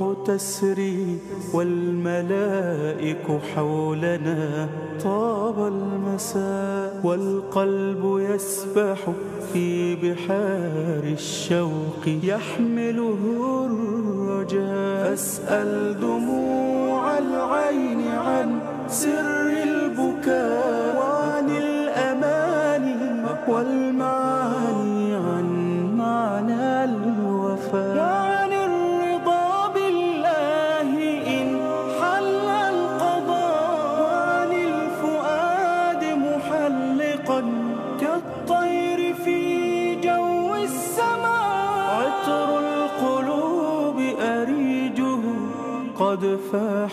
والروح تسري والملائك حولنا. طاب المساء والقلب يسبح في بحار الشوق. يحمله الرجاء. فاسأل دموع العين عن سر البكاء.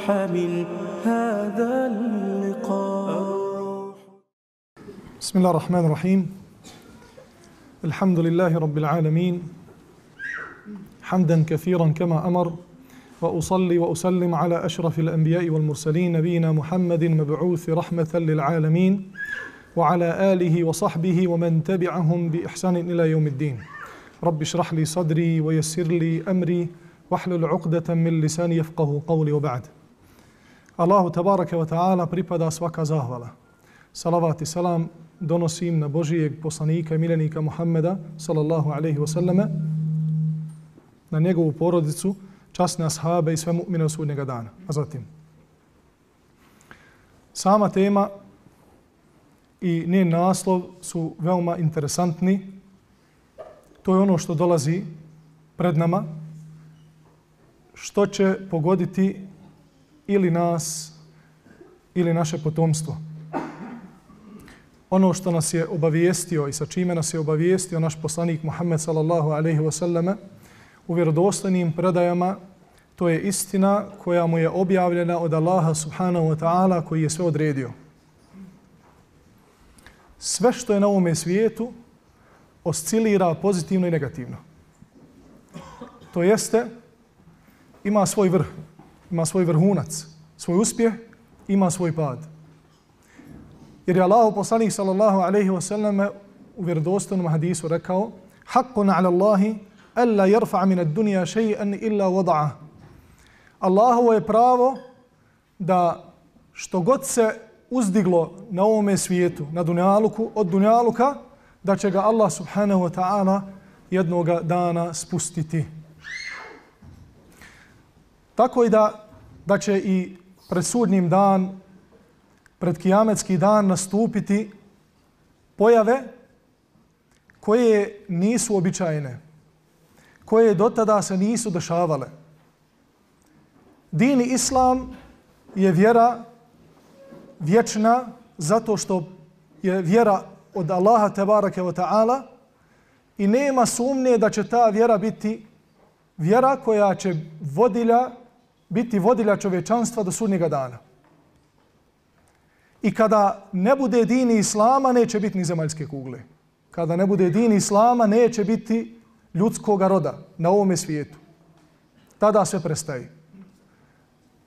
من هذا اللقاء. بسم الله الرحمن الرحيم. الحمد لله رب العالمين. حمدا كثيرا كما أمر وأصلي وأسلم على أشرف الأنبياء والمرسلين نبينا محمد مبعوث رحمة للعالمين وعلى آله وصحبه ومن تبعهم بإحسان إلى يوم الدين. رب اشرح لي صدري ويسر لي أمري واحلل عقدة من لساني يفقه قولي وبعد. Allahu tabaraka wa ta'ala pripada svaka zahvala. Salavat i salam donosim na Božijeg poslanika i milenika Muhammeda, salallahu alaihi wasallame, na njegovu porodicu, časne ashabe i sve mu'mine u sudnjega dana. A zatim, sama tema i njen naslov su veoma interesantni. To je ono što dolazi pred nama, što će pogoditi ili nas ili naše potomstvo ono što nas je obavijestio i sa čime nas je obavijestio naš poslanik Muhammed sallallahu alaihi wa sallame u vjerodostojnim predajama, to je istina koja mu je objavljena od Allaha subhanahu wa ta'ala koji je sve odredio. Sve što je na ovome svijetu oscilira pozitivno i negativno. To jeste, ima svoj vrh, ima svoj vrhunac, svoj uspjeh, ima svoj pad. Jer je Allah poslanik sallallahu alaihi wa sallam u vjerodostojnom hadisu rekao Hakkun ala Allahi alla yarfa min ad-dunya shay'an illa wada'a. Allahovo je pravo da što god se uzdiglo na ovome svijetu, na dunjaluku, od dunjaluka, da će ga Allah subhanahu wa ta'ala jednoga dana spustiti. Tako i da, da će i presudnim dan pred kijametski dan nastupiti pojave koje nisu običajne, koje do tada se nisu dešavale. Dini Islam je vjera vječna zato što je vjera od Allaha tebareke wa ta'ala i nema sumnje da će ta vjera biti vjera koja će vodilja, biti vodilja čovečanstva do sudnjega dana. I kada ne bude dini islama, neće biti ni zemaljske kugle. Kada ne bude dini islama, neće biti ljudskog roda na ovome svijetu. Tada sve prestaje.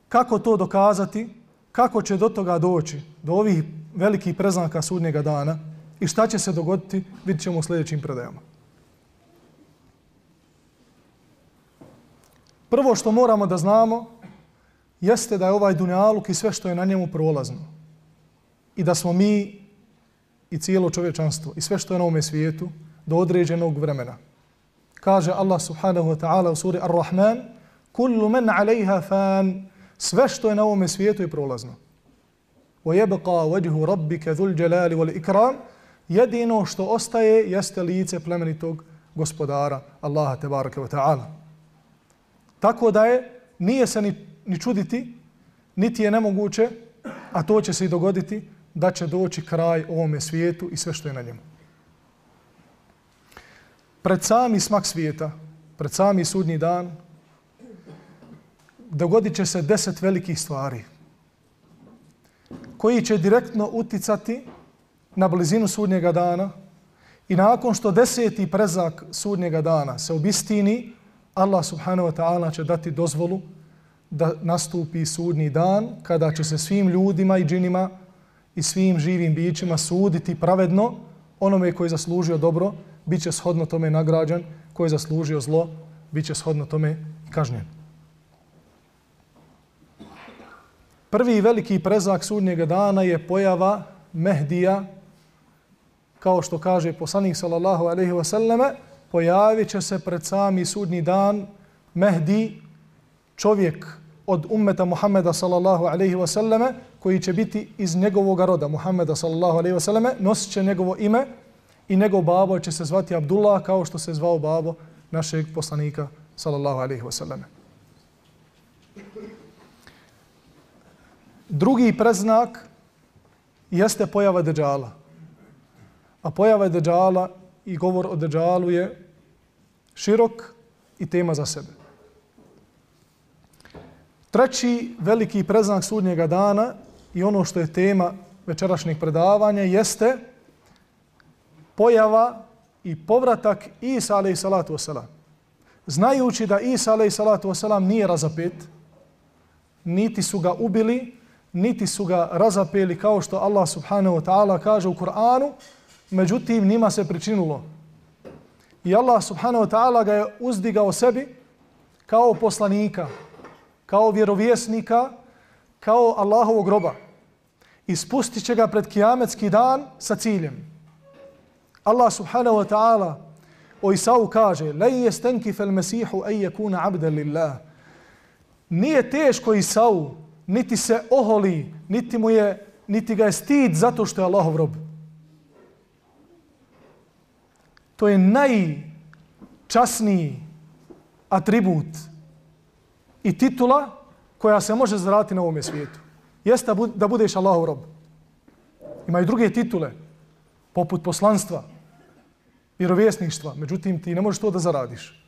Kako to dokazati? Kako će do toga doći? Do ovih velikih preznaka sudnjega dana? I šta će se dogoditi? Vidjet ćemo u sljedećim predajama. Prvo što moramo da znamo jeste da je ovaj dunjaluk i sve što je na njemu prolazno i da smo mi i cijelo čovječanstvo i sve što je na ovome svijetu do određenog vremena. Kaže Allah subhanahu wa ta'ala u suri Ar-Rahman Kullu men alejha fan sve što je na ovome svijetu je prolazno. Wa yabqa wajhu rabbika dhul jalali wal ikram jedino što ostaje jeste lice plemenitog gospodara Allaha tebareke wa ta'ala. Tako da je nije se ni, ni čuditi niti je nemoguće a to će se i dogoditi da će doći kraj ovome svijetu i sve što je na njemu. Pred sami smak svijeta, pred sami sudnji dan, dogodit će se deset velikih stvari koji će direktno uticati na blizinu sudnjega dana i nakon što deseti prezak sudnjega dana se obistini, Allah subhanahu wa ta'ala će dati dozvolu da nastupi sudnji dan kada će se svim ljudima i džinima i svim živim bićima suditi pravedno onome koji je zaslužio dobro, bit će shodno tome nagrađan, koji je zaslužio zlo, bit će shodno tome kažnjen. Prvi veliki prezak sudnjega dana je pojava Mehdija, kao što kaže poslanik sallallahu alaihi wa sallame, pojavit će se pred sami sudnji dan Mehdi, čovjek od ummeta Muhammeda sallallahu alaihi wa sallame, koji će biti iz njegovog roda, Muhammeda sallallahu alaihi wa sallame, nosit će njegovo ime i njegov babo će se zvati Abdullah, kao što se zvao babo našeg poslanika sallallahu alaihi wa sallame. Drugi preznak jeste pojava Dejjala. A pojava Dejjala i govor o Dejjalu je širok i tema za sebe. Treći veliki preznak sudnjega dana i ono što je tema večerašnjeg predavanja jeste pojava i povratak Isa alaih salatu wasalam. Znajući da Isa alaih salatu wasalam nije razapet, niti su ga ubili, niti su ga razapeli kao što Allah subhanahu wa ta'ala kaže u Kur'anu, međutim nima se pričinulo. I Allah subhanahu wa ta'ala ga je uzdigao sebi kao poslanika, kao vjerovjesnika, kao Allahovog groba. I spustit će ga pred kijametski dan sa ciljem. Allah subhanahu wa ta'ala o Isau kaže لَنْ يَسْتَنْكِفَ الْمَسِيحُ mesihu يَكُونَ عَبْدًا لِلَّهِ lillah. Nije teško Isau niti se oholi, niti, mu je, niti ga je stid zato što je Allahov rob. To je najčasniji atribut i titula koja se može zaraditi na ovom svijetu. Jeste da budeš Allahov rob. Ima i druge titule, poput poslanstva, vjerovjesništva. Međutim, ti ne možeš to da zaradiš.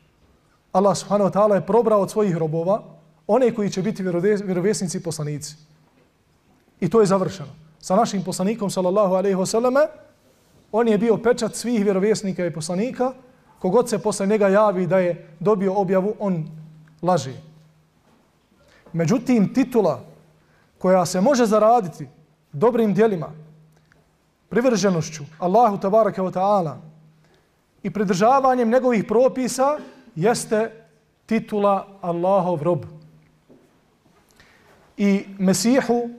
Allah subhanahu wa ta'ala je probrao od svojih robova one koji će biti vjerovjesnici i poslanici. I to je završeno. Sa našim poslanikom, sallallahu alaihi wasallam, on je bio pečat svih vjerovjesnika i poslanika. Kogod se posle njega javi da je dobio objavu, on laži. Međutim, titula koja se može zaraditi dobrim dijelima, privrženošću Allahu tabaraka wa ta'ala i pridržavanjem njegovih propisa jeste titula Allahov rob i Mesihu,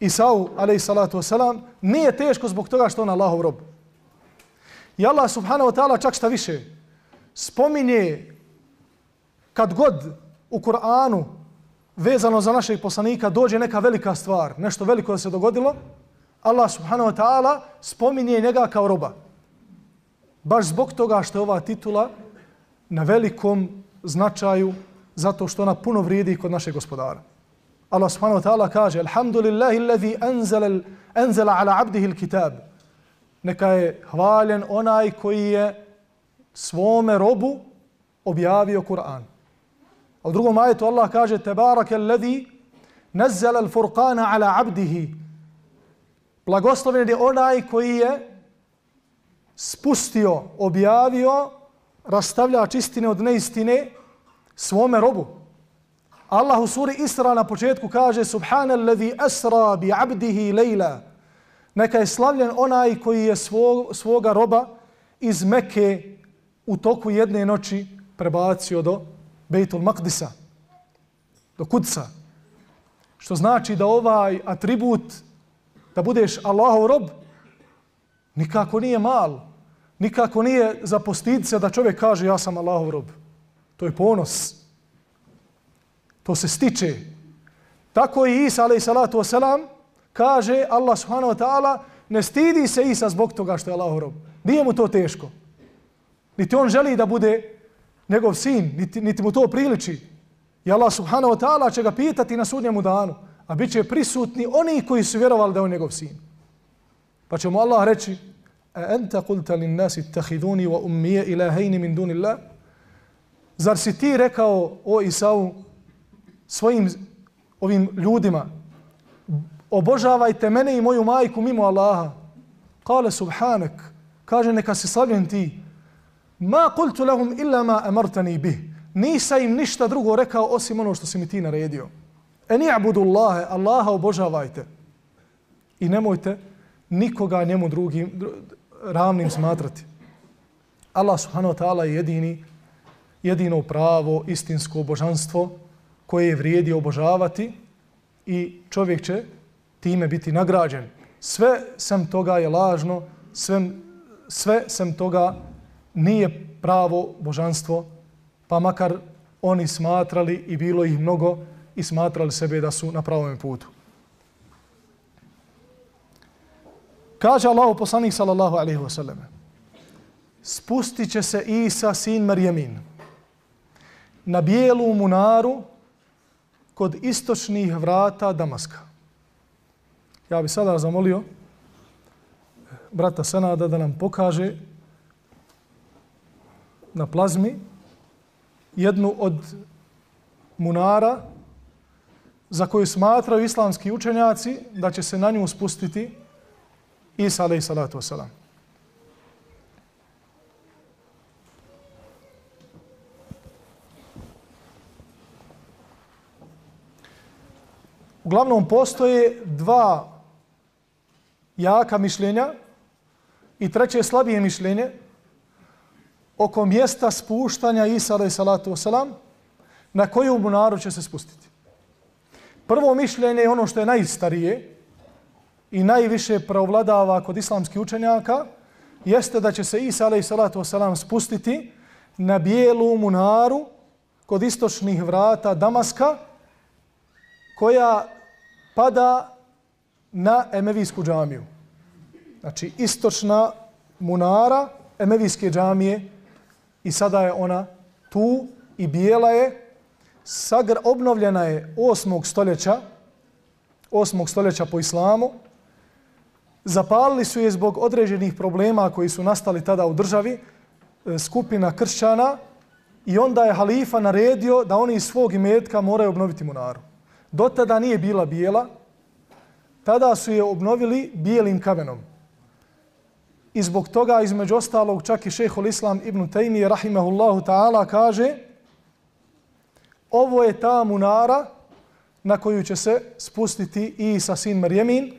Isau, alaih salatu wasalam, nije teško zbog toga što on Allahov rob. I Allah subhanahu wa ta'ala čak šta više spominje kad god u Kur'anu vezano za našeg poslanika dođe neka velika stvar, nešto veliko da se dogodilo, Allah subhanahu wa ta'ala spominje njega kao roba. Baš zbog toga što je ova titula na velikom značaju zato što ona puno vrijedi kod našeg gospodara. Allah subhanahu wa ta'ala kaže Alhamdulillahi alladhi anzala, anzala ala abdihi l-kitab. Neka je hvaljen onaj koji je svome robu objavio Kur'an. A u drugom ajetu Allah kaže Tebarake alladhi nazzala al-furqana ala abdihi. Blagosloven je onaj koji je spustio, objavio, rastavlja čistine od neistine svome robu. Allah u suri Isra na početku kaže Subhana alladhi asra bi abdihi lejla. Neka je slavljen onaj koji je svog, svoga roba iz Mekke u toku jedne noći prebacio do Bejtul Maqdisa, do Kudsa. Što znači da ovaj atribut, da budeš Allahov rob, nikako nije mal. Nikako nije za postidice da čovjek kaže ja sam Allahov rob. To je ponos. To se stiče. Tako i Isa, alaih salatu wasalam, kaže Allah subhanahu wa ta'ala, ne stidi se Isa zbog toga što je Allah rob. Nije mu to teško. Niti on želi da bude njegov sin, niti, niti mu to priliči. I Allah subhanahu wa ta'ala će ga pitati na sudnjemu danu, a bit će prisutni oni koji su vjerovali da je on njegov sin. Pa će mu Allah reći, a enta kulta lin nasi tahiduni wa ummije ilahejni min dunillah? Zar si ti rekao o Isau, svojim ovim ljudima obožavajte mene i moju majku mimo Allaha. Kale subhanak, kaže neka se slavljen ti. Ma kultu lahum illa ma amartani bih. Nisa im ništa drugo rekao osim ono što si mi ti naredio. En i'budu Allahe, Allaha obožavajte. I nemojte nikoga njemu drugim ravnim smatrati. Allah subhanahu wa ta'ala je jedini, jedino pravo, istinsko božanstvo koje vrijedi obožavati i čovjek će time biti nagrađen. Sve sem toga je lažno, sve, sve sem toga nije pravo božanstvo, pa makar oni smatrali i bilo ih mnogo i smatrali sebe da su na pravom putu. Kaže Allah poslanik sallallahu alaihi wasallam spustit će se Isa sin Marjemin na bijelu munaru kod istočnih vrata Damaska. Ja bih sada zamolio brata Senada da nam pokaže na plazmi jednu od munara za koju smatraju islamski učenjaci da će se na nju spustiti Isa alaih salatu wasalam. Uglavnom, postoje dva jaka mišljenja i treće slabije mišljenje oko mjesta spuštanja Isa alaih salatu wasalam na koju munaru će se spustiti. Prvo mišljenje je ono što je najstarije i najviše preovladava kod islamskih učenjaka, jeste da će se Isa alaih salatu wasalam spustiti na bijelu munaru kod istočnih vrata Damaska, koja pada na Emevijsku džamiju. Znači, istočna munara Emevijske džamije i sada je ona tu i bijela je. Sagr obnovljena je 8. stoljeća, 8. stoljeća po islamu. Zapalili su je zbog određenih problema koji su nastali tada u državi, e, skupina kršćana, i onda je halifa naredio da oni iz svog imetka moraju obnoviti munaru. Do tada nije bila bijela, tada su je obnovili bijelim kamenom. I zbog toga, između ostalog, čak i šehol Islam ibn Taymi, rahimahullahu ta'ala, kaže ovo je ta munara na koju će se spustiti Isa sin Marjemin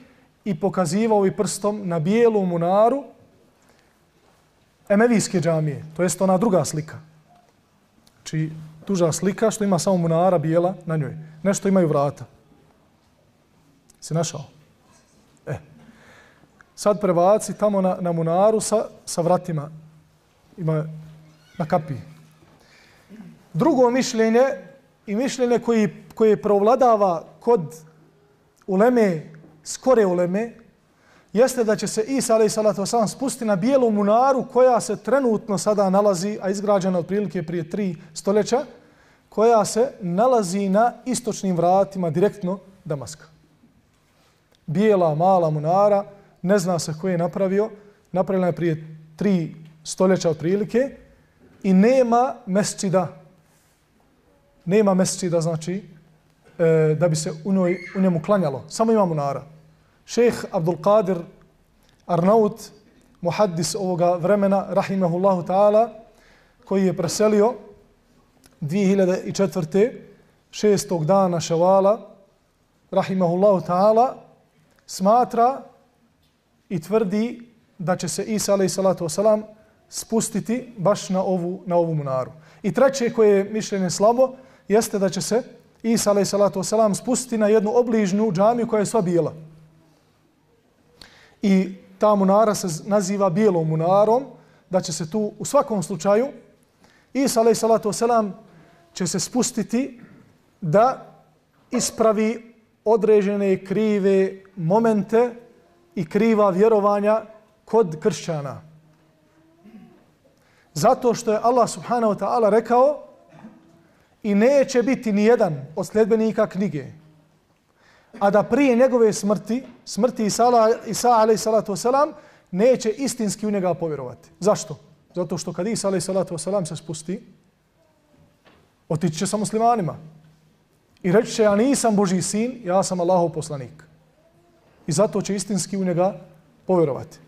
i pokazivao i prstom na bijelu munaru Emevijske džamije. To jest ona druga slika. Či tuža slika što ima samo munara bijela na njoj. Nešto imaju vrata. Si našao? E. Sad prebaci tamo na, na munaru sa, sa vratima. Ima na kapi. Drugo mišljenje i mišljenje koji, koje provladava kod uleme, skore uleme, jeste da će se Isa alaih salatu wasalam spustiti na bijelu munaru koja se trenutno sada nalazi, a izgrađena otprilike prije tri stoljeća, koja se nalazi na istočnim vratima direktno Damaska. Bijela, mala munara, ne zna se ko je napravio, napravljena je prije tri stoljeća otprilike i nema mesčida. Nema mesčida, znači, e, da bi se u, njoj, u njemu klanjalo. Samo ima munara. Šejh Abdul Qadir Arnaut, muhaddis ovoga vremena, rahimahullahu ta'ala, koji je preselio 2004. šestog dana ševala, rahimahullahu ta'ala, smatra i tvrdi da će se Isa alaih salatu wasalam spustiti baš na ovu, na ovu munaru. I treće koje je mišljenje slabo jeste da će se Isa alaih salatu wasalam spustiti na jednu obližnju džamiju koja je sva bijela. I ta munara se naziva bijelom munarom, da će se tu u svakom slučaju Isa alaih salatu wasalam će se spustiti da ispravi određene krive momente i kriva vjerovanja kod kršćana. Zato što je Allah subhanahu wa ta'ala rekao i neće biti ni jedan od sljedbenika knjige, a da prije njegove smrti, smrti Isa, Isa alaih salatu wasalam, neće istinski u njega povjerovati. Zašto? Zato što kad Isa alaih salatu wasalam se spusti, otići će sa muslimanima. I reći će, ja nisam Boži sin, ja sam Allahov poslanik. I zato će istinski u njega povjerovati.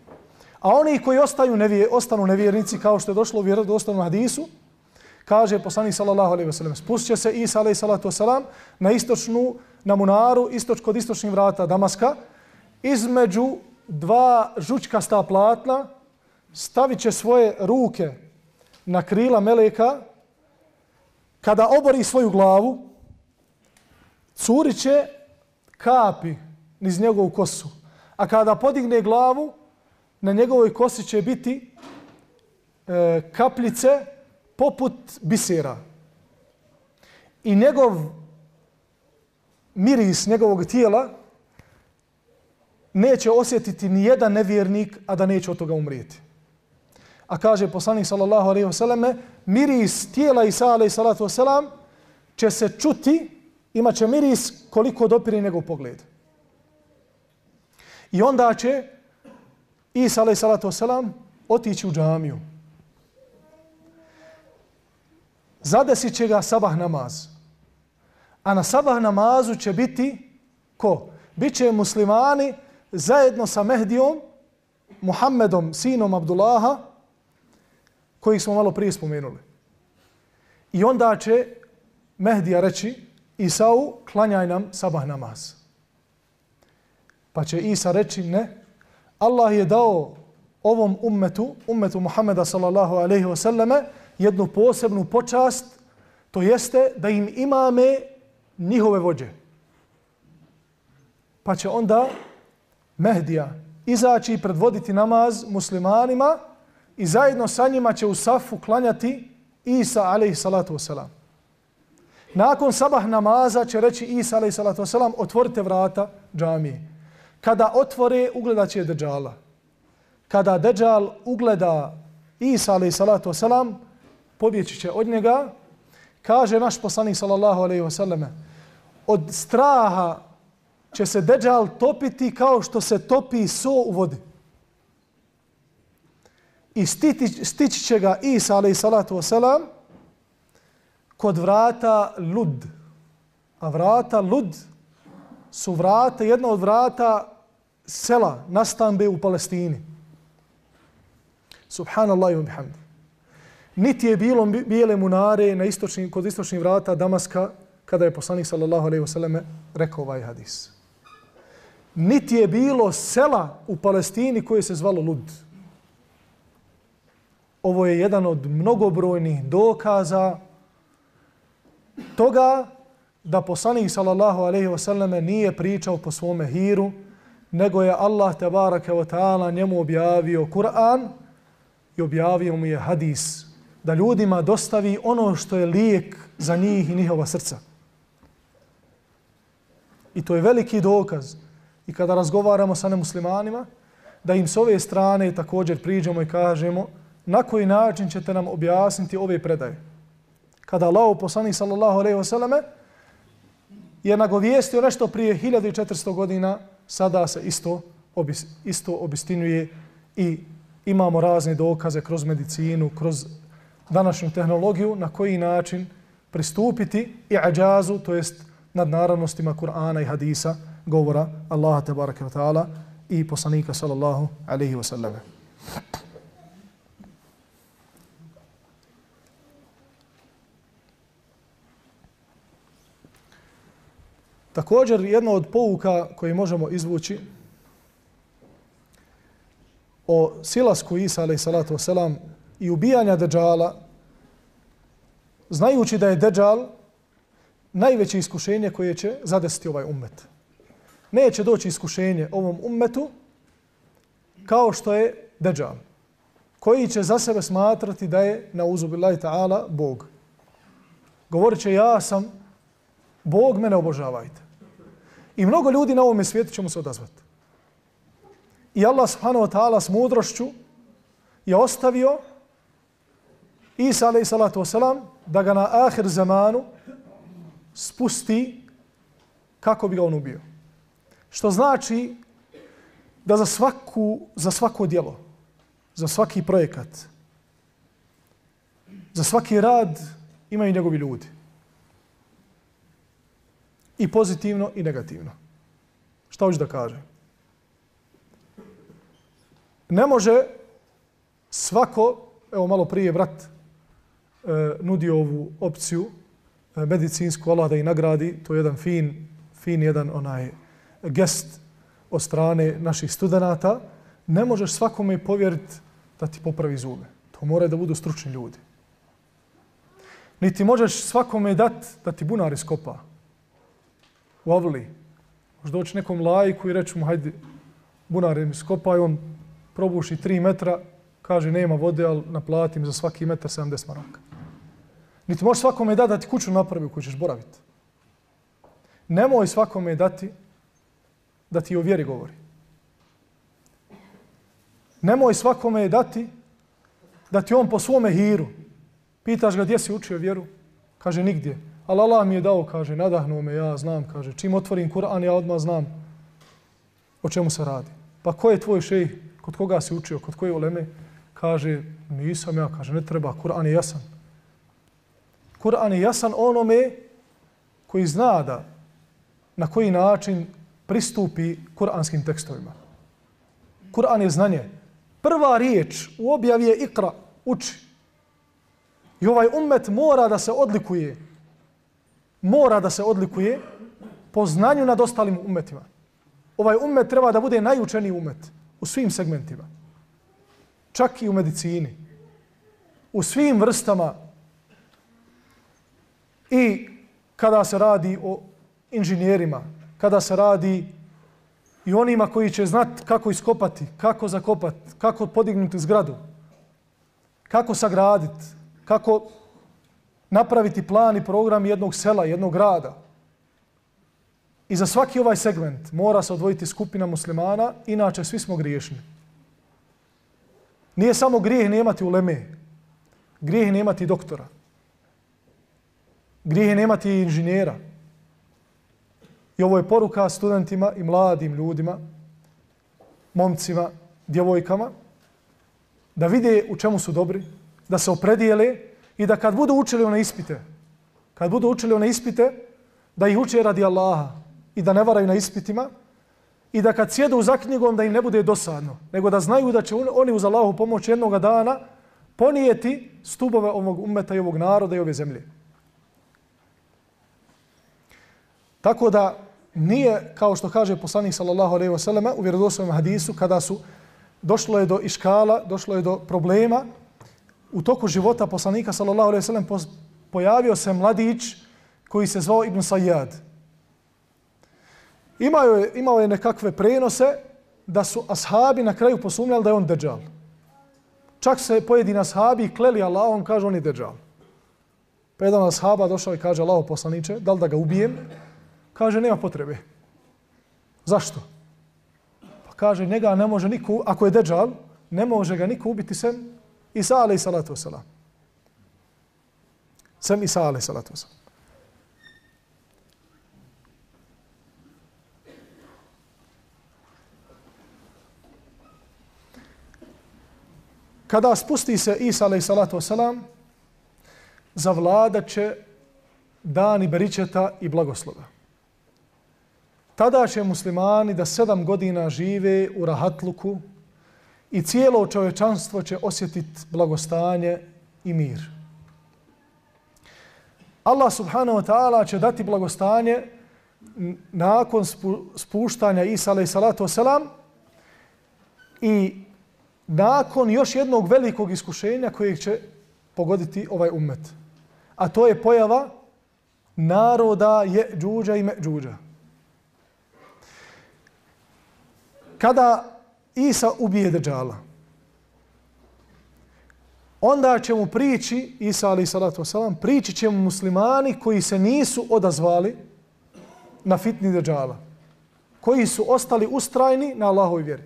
A oni koji ostaju nevije, ostanu nevjernici, kao što je došlo u vjerodostavnom hadisu, kaže poslanik sallallahu alejhi ve sellem spustit se Isa alejhi salatu vesselam na istočnu na munaru istoč kod istočnih vrata Damaska između dva žučkasta platna stavit će svoje ruke na krila meleka kada obori svoju glavu, curiće kapi niz njegovu kosu. A kada podigne glavu, na njegovoj kosi će biti e, kapljice poput bisera. I njegov miris njegovog tijela neće osjetiti ni jedan nevjernik, a da neće od toga umrijeti. A kaže poslanik sallallahu alejhi ve selleme, miris tijela Isa alaih salatu vesselam će se čuti, imaće miris koliko dopiri njegov pogled. I onda će Isa alaih salatu vesselam otići u džamiju. Zadesit će ga sabah namaz. A na sabah namazu će biti ko? Biće muslimani zajedno sa Mehdijom, Muhammedom, sinom Abdullaha, kojih smo malo prije spomenuli. I onda će Mehdija reći, Isau, klanjaj nam sabah namaz. Pa će Isa reći, ne, Allah je dao ovom ummetu, ummetu Muhammeda sallallahu alaihi wasallame, jednu posebnu počast, to jeste da im imame njihove vođe. Pa će onda Mehdija izaći i predvoditi namaz muslimanima i zajedno sa njima će u safu klanjati Isa alaihi salatu wasalam. Nakon sabah namaza će reći Isa alaihi salatu wasalam otvorite vrata džamije. Kada otvore, ugledat će Deđala. Kada Deđal ugleda Isa alaihi salatu wasalam, pobjeći će od njega, kaže naš poslanik sallallahu alaihi wasallam, od straha će se Deđal topiti kao što se topi so u vodi. I stiti, stići će ga Isa alaih salatu wasalam kod vrata Lud. A vrata Lud su vrata, jedna od vrata sela, nastambe u Palestini. Subhanallah i bihamd. Niti je bilo bijele munare na istočni, kod istočnih vrata Damaska kada je poslanik sallallahu alaihi wasallam rekao ovaj hadis niti je bilo sela u Palestini koje se zvalo Lud. Ovo je jedan od mnogobrojnih dokaza toga da poslanik sallallahu alejhi ve selleme nije pričao po svome hiru, nego je Allah te bareke ve taala njemu objavio Kur'an i objavio mu je hadis da ljudima dostavi ono što je lijek za njih i njihova srca. I to je veliki dokaz i kada razgovaramo sa nemuslimanima, da im s ove strane također priđemo i kažemo na koji način ćete nam objasniti ove predaje. Kada Allah poslanik sallallahu alaihi wasallam je nagovijestio nešto prije 1400 godina, sada se isto, obis, isto obistinjuje i imamo razne dokaze kroz medicinu, kroz današnju tehnologiju na koji način pristupiti i ađazu, to jest nad naravnostima Kur'ana i Hadisa, govora Allaha tebareke ve taala i poslanika sallallahu alejhi ve selleme. Također, jedna od pouka koje možemo izvući o silasku Isa a.s. i ubijanja Dejjala, znajući da je Dejjal najveće iskušenje koje će zadesiti ovaj ummet neće doći iskušenje ovom ummetu kao što je Dejjal, koji će za sebe smatrati da je na uzubillahi ta'ala Bog. Govorit će ja sam Bog, mene obožavajte. I mnogo ljudi na ovom svijetu će mu se odazvati. I Allah subhanahu wa ta'ala s mudrošću je ostavio Isa alaih salatu wasalam da ga na ahir zamanu spusti kako bi ga on ubio. Što znači da za, svaku, za svako djelo, za svaki projekat, za svaki rad imaju njegovi ljudi. I pozitivno i negativno. Šta hoću da kaže? Ne može svako, evo malo prije brat e, nudi ovu opciju e, medicinsku, Allah da i nagradi, to je jedan fin, fin jedan onaj gest od strane naših studenta, ne možeš svakome povjeriti da ti popravi zube. To mora da budu stručni ljudi. Niti možeš svakome dati da ti bunar iskopa. U avli. Može doći nekom lajku i reći mu, hajde, bunare mi skopaj, on probuši 3 metra, kaže, nema vode, ali naplatim za svaki metar 70 maraka. Niti možeš svakome dati da ti kuću napravi u kojoj ćeš boraviti. Nemoj svakome dati da ti o vjeri govori. Nemoj svakome dati da ti on po svome hiru. Pitaš ga gdje si učio vjeru? Kaže nigdje. Ali Allah mi je dao, kaže, nadahnuo me, ja znam, kaže, čim otvorim Kur'an, ja odmah znam o čemu se radi. Pa ko je tvoj šejh? Kod koga si učio? Kod koje uleme? Kaže, nisam ja, kaže, ne treba, Kur'an je jasan. Kur'an je jasan onome koji zna da na koji način pristupi kuranskim tekstovima. Kur'an je znanje. Prva riječ u objavi je ikra, uči. I ovaj ummet mora da se odlikuje, mora da se odlikuje po znanju nad ostalim umetima. Ovaj umet treba da bude najučeniji umet u svim segmentima. Čak i u medicini. U svim vrstama. I kada se radi o inženjerima, kada se radi i onima koji će znat kako iskopati, kako zakopati, kako podignuti zgradu, kako sagraditi, kako napraviti plan i program jednog sela, jednog grada. I za svaki ovaj segment mora se odvojiti skupina muslimana, inače svi smo griješni. Nije samo grijeh nemati uleme, grijeh nemati doktora, grijeh nemati inženjera, I ovo je poruka studentima i mladim ljudima, momcima, djevojkama, da vide u čemu su dobri, da se opredijele i da kad budu učili one ispite, kad budu učili one ispite, da ih uče radi Allaha i da ne varaju na ispitima i da kad sjedu za knjigom da im ne bude dosadno, nego da znaju da će oni uz Allahu pomoć jednog dana ponijeti stubove ovog umeta i ovog naroda i ove zemlje. Tako da nije, kao što kaže poslanik sallallahu alejhi ve selleme u vjerodostojnom hadisu, kada su došlo je do iškala, došlo je do problema, u toku života poslanika sallallahu alejhi ve sellem pojavio se mladić koji se zvao Ibn Sayyad. Imao je, imao je nekakve prenose da su ashabi na kraju posumnjali da je on deđal. Čak se pojedini ashabi kleli Allahom, kaže on je deđal. Pa jedan ashaba došao i kaže Allah poslaniče, da li da ga ubijem? Kaže, nema potrebe. Zašto? Pa kaže, njega ne može niko, ako je deđal, ne može ga niko ubiti sem Isa alaih salatu wasalam. Sam Isa alaih salatu wasalam. Kada spusti se Isa alaih salatu wasalam, zavladat će dani beričeta i blagoslova tada će muslimani da sedam godina žive u rahatluku i cijelo čovečanstvo će osjetiti blagostanje i mir. Allah subhanahu wa ta'ala će dati blagostanje nakon spuštanja Isa alaih salatu wasalam i nakon još jednog velikog iskušenja kojeg će pogoditi ovaj ummet. A to je pojava naroda je džuđa i me džuđa. kada Isa ubije Dejjala, onda će mu prići, Isa ali salatu wasalam, prići će mu muslimani koji se nisu odazvali na fitni Dejjala, koji su ostali ustrajni na Allahoj vjeri.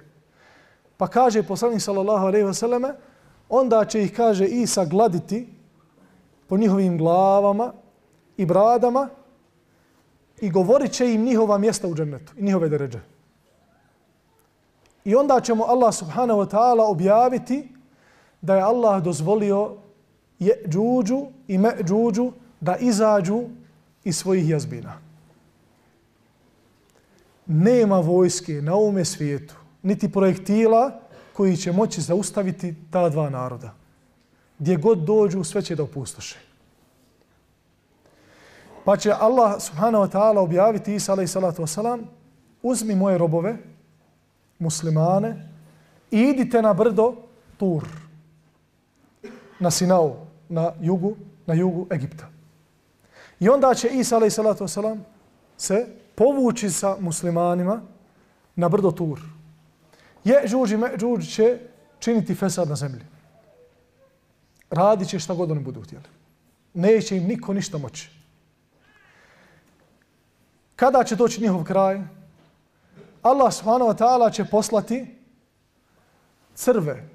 Pa kaže poslanik sallallahu alaihi wasallam, onda će ih, kaže, Isa gladiti po njihovim glavama i bradama i govorit će im njihova mjesta u džennetu i njihove deređe. I onda ćemo Allah subhanahu wa ta'ala objaviti da je Allah dozvolio je džuđu i me džuđu da izađu iz svojih jazbina. Nema vojske na ovome svijetu, niti projektila koji će moći zaustaviti ta dva naroda. Gdje god dođu, sve će da opustoše. Pa će Allah subhanahu wa ta'ala objaviti Isa alaih salatu wasalam, uzmi moje robove, muslimane i idite na brdo Tur, na Sinau, na jugu, na jugu Egipta. I onda će Isa alaih salatu wasalam se povući sa muslimanima na brdo Tur. Je Đuđ i Međuđ će činiti fesad na zemlji. Radit će šta god oni budu htjeli. Neće im niko ništa moći. Kada će doći njihov kraj? Allah subhanahu wa ta'ala će poslati crve.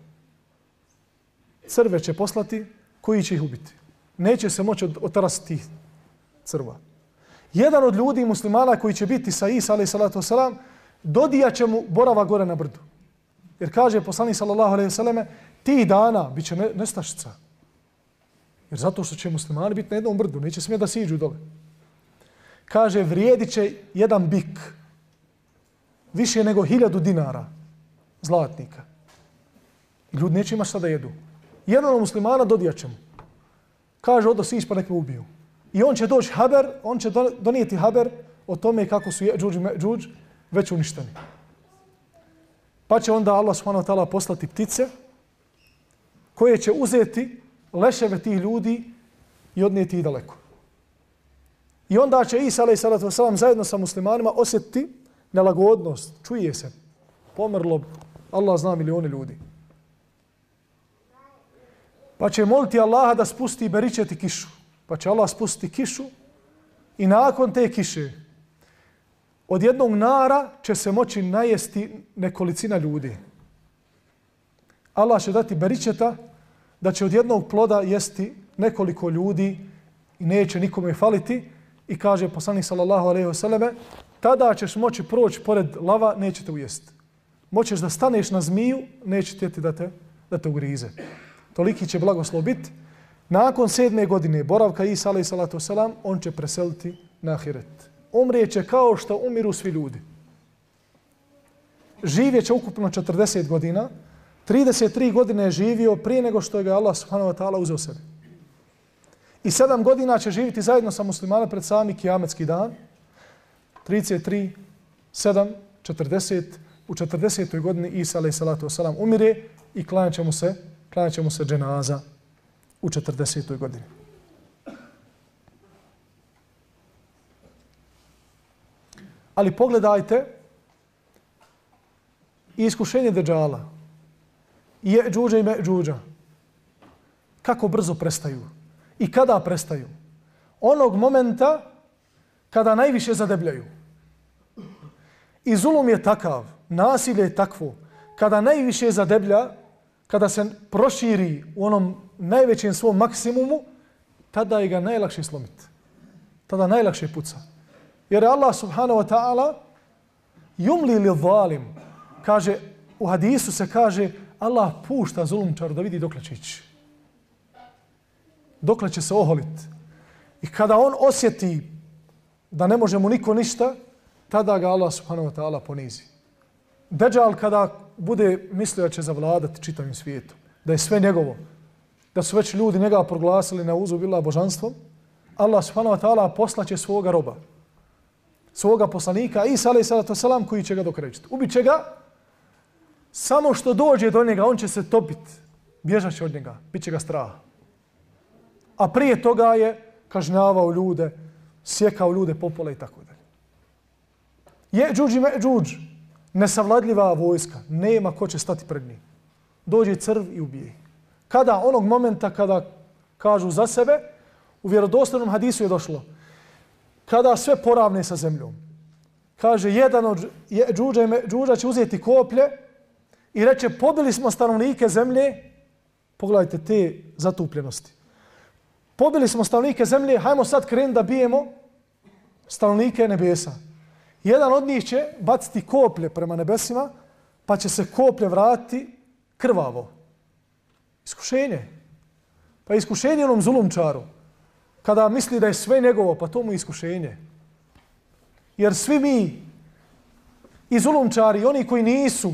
Crve će poslati koji će ih ubiti. Neće se moći otarasiti crva. Jedan od ljudi muslimana koji će biti sa Isa alaih salatu wasalam, dodija će mu borava gore na brdu. Jer kaže poslanik sallallahu alaihi wasallam, ti dana bit će nestašica. Jer zato što će muslimani biti na jednom brdu, neće smije da siđu dole. Kaže, vrijedit će jedan bik više nego hiljadu dinara zlatnika. Ljudi neće imati šta da jedu. Jedan od muslimana dodijat će mu. Kaže, odo sić pa nek me ubiju. I on će doći haber, on će donijeti haber o tome kako su džuđ i džuđ već uništeni. Pa će onda Allah subhanahu wa ta'ala poslati ptice koje će uzeti leševe tih ljudi i odnijeti ih daleko. I onda će Isa alaih salatu wasalam zajedno sa muslimanima osjetiti nelagodnost. Čuje se. Pomrlo, Allah zna milione ljudi. Pa će moliti Allaha da spusti beričeti kišu. Pa će Allah spustiti kišu i nakon te kiše od jednog nara će se moći najesti nekolicina ljudi. Allah će dati beričeta da će od jednog ploda jesti nekoliko ljudi i neće nikome faliti i kaže poslanik sallallahu alejhi ve selleme tada ćeš moći proći pored lava nećete ujesti. Moćeš da staneš na zmiju, neće ti da te da te ugrize. Toliki će blagoslov biti. Nakon sedme godine boravka Isa alaih salatu selam on će preseliti na ahiret. Umrijeće kao što umiru svi ljudi. Živjeće ukupno 40 godina, 33 godine je živio prije nego što je ga Allah subhanahu wa ta'ala uzeo sebi. I sedam godina će živjeti zajedno sa muslimana pred sami kijametski dan. 33, 7, 40. U 40. godini Isa alaih salatu wasalam umire i klanjat će mu se, klanjat će mu se dženaza u 40. godini. Ali pogledajte iskušenje Dejjala je džuđa i džuđa. Kako brzo prestaju. I kada prestaju? Onog momenta kada najviše zadebljaju. I zulum je takav, nasilje je takvo, kada najviše zadeblja, kada se proširi u onom najvećem svom maksimumu, tada je ga najlakše slomiti. Tada najlakše puca. Jer Allah subhanahu wa ta'ala jumli li zalim, kaže, u hadisu se kaže, Allah pušta zulumčaru da vidi dokle će ići. Dokle će se oholiti. I kada on osjeti da ne može mu niko ništa, tada ga Allah subhanahu wa ta'ala ponizi. Deđal kada bude mislio da će zavladati čitavim svijetom, da je sve njegovo, da su već ljudi njega proglasili na uzu bila božanstvom, Allah subhanahu wa ta'ala poslaće svoga roba, svoga poslanika, Isa alaih salatu wasalam, koji će ga dokrećiti. Ubit će ga, samo što dođe do njega, on će se topiti, bježat će od njega, bit će ga straha. A prije toga je kažnjavao ljude, sjekao ljude popola i tako dalje. Je džuđ i me džuđ, nesavladljiva vojska, nema ko će stati pred njim. Dođe crv i ubije. Kada? Onog momenta kada kažu za sebe, u vjerodostojnom hadisu je došlo, kada sve poravne sa zemljom, kaže jedan od džuđa, džuđa će uzeti koplje i reče pobili smo stanovnike zemlje, pogledajte te zatupljenosti. Pobili smo stanovnike zemlje, hajmo sad kren da bijemo stanovnike nebesa. Jedan od njih će baciti koplje prema nebesima, pa će se koplje vratiti krvavo. Iskušenje. Pa iskušenje onom zulumčaru. Kada misli da je sve njegovo, pa to mu je iskušenje. Jer svi mi, i zulumčari, i oni koji nisu,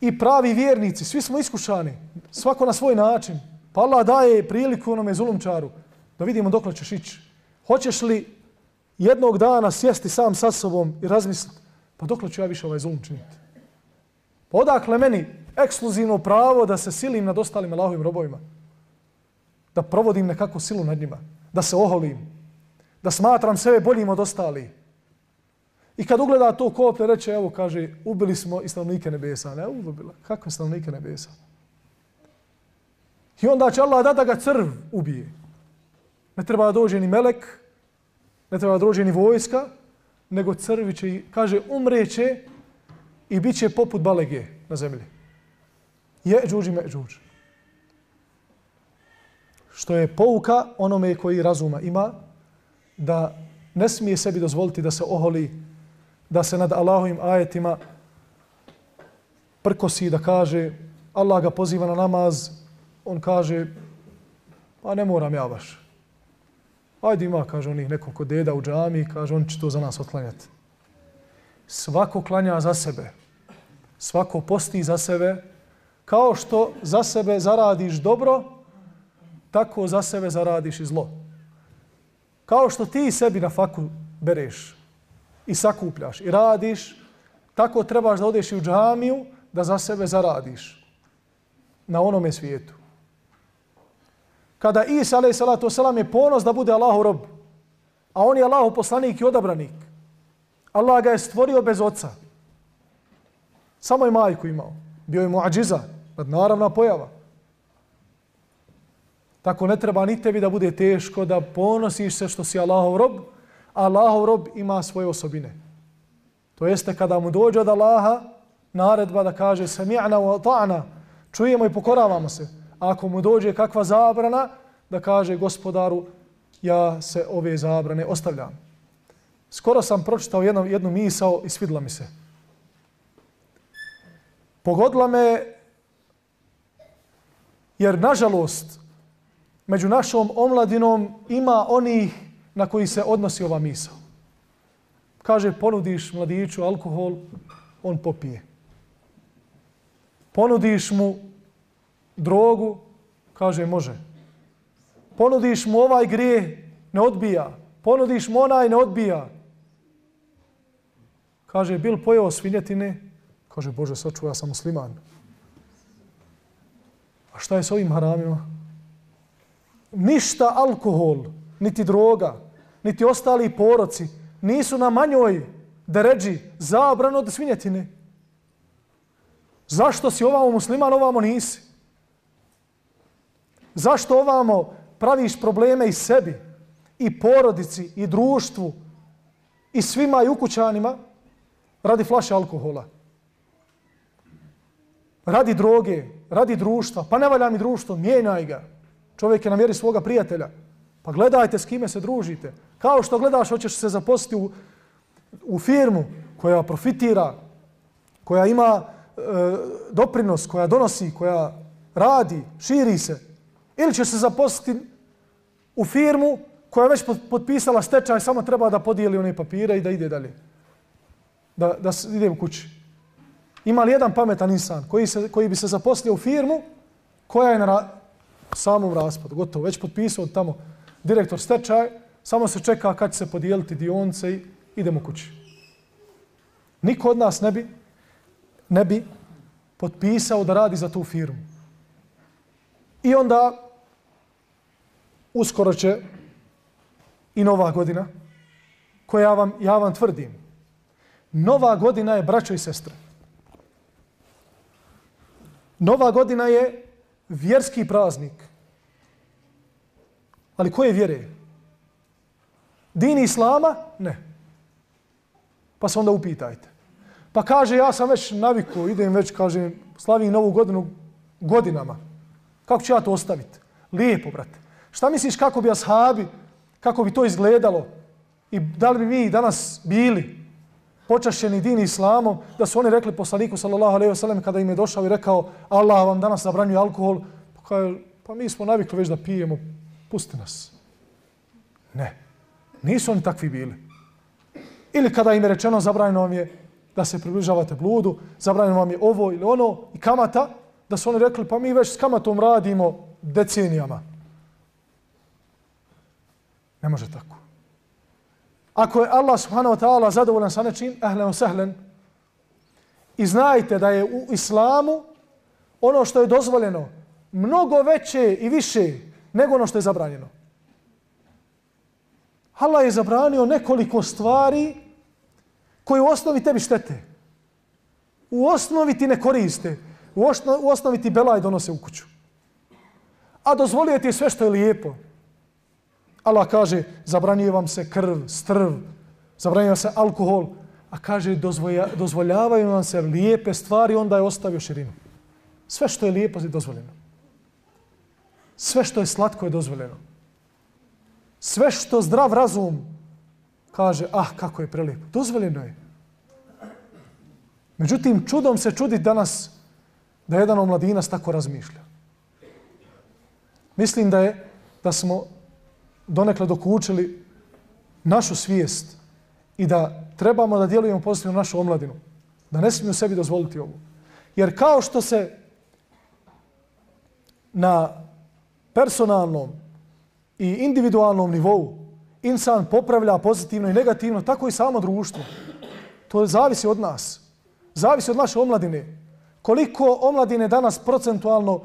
i pravi vjernici, svi smo iskušani. Svako na svoj način. Pa Allah daje priliku onome zulumčaru da vidimo dok ćeš ići. Hoćeš li jednog dana sjesti sam sa sobom i razmisliti, pa dok ću ja više ovaj zulum činiti? Pa odakle meni ekskluzivno pravo da se silim nad ostalim Allahovim robovima? Da provodim nekakvu silu nad njima? Da se oholim? Da smatram sebe boljim od ostalih? I kad ugleda to koplje, reče, evo, kaže, ubili smo i stanovnike nebesa. Ne, ubila. Kako stanovnike nebesa? I onda će Allah da da ga crv ubije. Ne treba da dođe ni melek, ne treba da dođe ni vojska, nego crvi će, kaže, umreće i bit će poput balege na zemlji. Je džuđi me. Što je pouka onome koji razuma ima, da ne smije sebi dozvoliti da se oholi, da se nad Allahovim ajetima prkosi da kaže Allah ga poziva na namaz, on kaže pa ne moram ja baš. Ajde ima, kaže onih nekoliko deda u džami, kaže on će to za nas otklanjati. Svako klanja za sebe. Svako posti za sebe. Kao što za sebe zaradiš dobro, tako za sebe zaradiš i zlo. Kao što ti sebi na faku bereš i sakupljaš i radiš, tako trebaš da odeš i u džamiju da za sebe zaradiš na onome svijetu. Kada Isa alaih salatu wasalam je ponos da bude Allahu rob, a on je Allahu poslanik i odabranik. Allah ga je stvorio bez oca. Samo je majku imao. Bio je muadžiza, naravna pojava. Tako ne treba ni tebi da bude teško da ponosiš se što si Allahov rob, a Allahov rob ima svoje osobine. To jeste kada mu dođe od Allaha naredba da kaže sami'na wa ta'na, čujemo i pokoravamo se. Ako mu dođe kakva zabrana, da kaže gospodaru, ja se ove zabrane ostavljam. Skoro sam pročitao jednu, jednu misao i svidla mi se. Pogodila me jer, nažalost, među našom omladinom ima onih na koji se odnosi ova misao. Kaže, ponudiš mladiću alkohol, on popije. Ponudiš mu drogu, kaže, može. Ponudiš mu ovaj grijeh, ne odbija. Ponudiš mu onaj, ne odbija. Kaže, bil pojeo svinjetine? Kaže, Bože, sačuva, ja sam musliman. A šta je s ovim haramima? ništa alkohol, niti droga, niti ostali poroci nisu na manjoj deređi zabrano od svinjetine. Zašto si ovamo musliman, ovamo nisi? Zašto ovamo praviš probleme i sebi, i porodici, i društvu, i svima i ukućanima radi flaše alkohola? Radi droge, radi društva. Pa ne valja mi društvo, mijenjaj ga. Čovjek je na mjeri svoga prijatelja. Pa gledajte s kime se družite. Kao što gledaš, hoćeš se zaposliti u, u firmu koja profitira, koja ima e, doprinos, koja donosi, koja radi, širi se. Ili ćeš se zaposliti u firmu koja je već potpisala stečaj, samo treba da podijeli one papire i da ide dalje. Da, da ide u kući. Ima li jedan pametan insan koji, se, koji bi se zaposlio u firmu koja je na, samom raspadu, gotovo, već potpisao tamo direktor stečaj, samo se čeka kad će se podijeliti dionce i idemo kući. Niko od nas ne bi, ne bi potpisao da radi za tu firmu. I onda uskoro će i nova godina, koja vam, ja vam tvrdim, nova godina je braćo i sestre. Nova godina je vjerski praznik. Ali koje vjere? Din Islama? Ne. Pa se onda upitajte. Pa kaže, ja sam već naviku, idem već, kaže, slavim novu godinu godinama. Kako ću ja to ostaviti? Lijepo, brate. Šta misliš kako bi ashabi, kako bi to izgledalo? I da li bi mi danas bili počašćeni din islamom, da su oni rekli poslaniku sallallahu alejhi ve sellem kada im je došao i rekao Allah vam danas zabranjuje alkohol, pa kaže pa mi smo navikli već da pijemo, pusti nas. Ne. Nisu oni takvi bili. Ili kada im je rečeno zabranjeno vam je da se približavate bludu, zabranjeno vam je ovo ili ono i kamata, da su oni rekli pa mi već s kamatom radimo decenijama. Ne može tako. Ako je Allah subhanahu wa ta'ala zadovoljan sa nečim, ehlen sehlen, i znajte da je u islamu ono što je dozvoljeno mnogo veće i više nego ono što je zabranjeno. Allah je zabranio nekoliko stvari koje u osnovi tebi štete. U osnovi ti ne koriste. U, osno, u osnovi ti belaj donose u kuću. A dozvolio ti sve što je lijepo. Allah kaže, zabranjuje vam se krv, strv, zabranjuje vam se alkohol, a kaže, dozvoja, dozvoljavaju vam se lijepe stvari, onda je ostavio širinu. Sve što je lijepo je dozvoljeno. Sve što je slatko je dozvoljeno. Sve što zdrav razum kaže, ah, kako je prelijepo. Dozvoljeno je. Međutim, čudom se čudi danas da jedan omladinac tako razmišlja. Mislim da je da smo donekle dokučili našu svijest i da trebamo da djelujemo pozitivno našu omladinu. Da ne smiju sebi dozvoliti ovo. Jer kao što se na personalnom i individualnom nivou insan popravlja pozitivno i negativno, tako i samo društvo. To zavisi od nas. Zavisi od naše omladine. Koliko omladine danas procentualno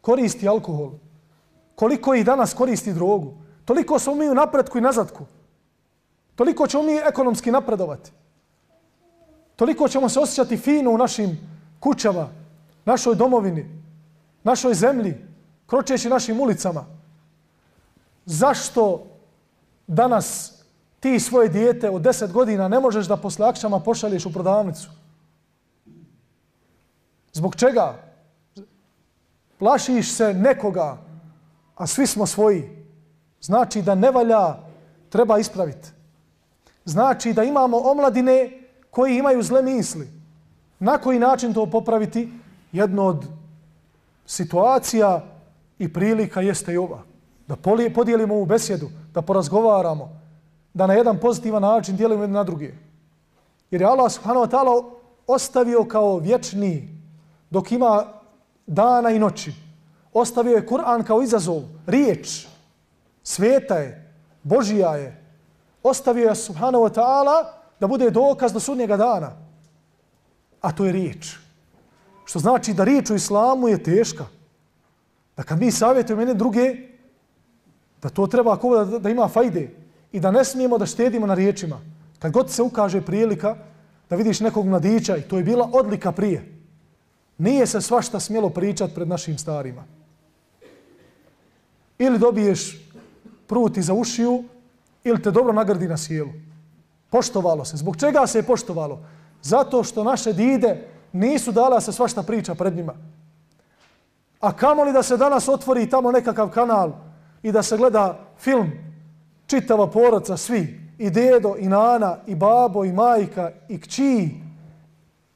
koristi alkohol? Koliko ih danas koristi drogu? Toliko smo mi u napredku i nazadku. Toliko ćemo mi ekonomski napredovati. Toliko ćemo se osjećati fino u našim kućama, našoj domovini, našoj zemlji, kročeći našim ulicama. Zašto danas ti svoje dijete od 10 godina ne možeš da posle akšama pošalješ u prodavnicu? Zbog čega? Plašiš se nekoga, a svi smo svoji. Znači da ne valja, treba ispraviti. Znači da imamo omladine koji imaju zle misli. Na koji način to popraviti? Jedno od situacija i prilika jeste i ova. Da podijelimo ovu besjedu, da porazgovaramo, da na jedan pozitivan način dijelimo jedne na druge. Jer je Allah subhanahu wa ta'ala ostavio kao vječni dok ima dana i noći. Ostavio je Kur'an kao izazov, riječ, sveta je, Božija je. Ostavio je subhanahu wa ta'ala da bude dokaz do sudnjega dana. A to je riječ. Što znači da riječ u islamu je teška. Da kad mi savjetujemo jedne druge, da to treba ako da, da ima fajde i da ne smijemo da štedimo na riječima. Kad god se ukaže prilika da vidiš nekog mladića i to je bila odlika prije. Nije se svašta smjelo pričat pred našim starima. Ili dobiješ pruti za ušiju, ili te dobro nagradi na sjelu. Poštovalo se. Zbog čega se je poštovalo? Zato što naše dide nisu dala se svašta priča pred njima. A kamo li da se danas otvori tamo nekakav kanal i da se gleda film čitava porodca, svi, i dedo, i nana, i babo, i majka, i kći,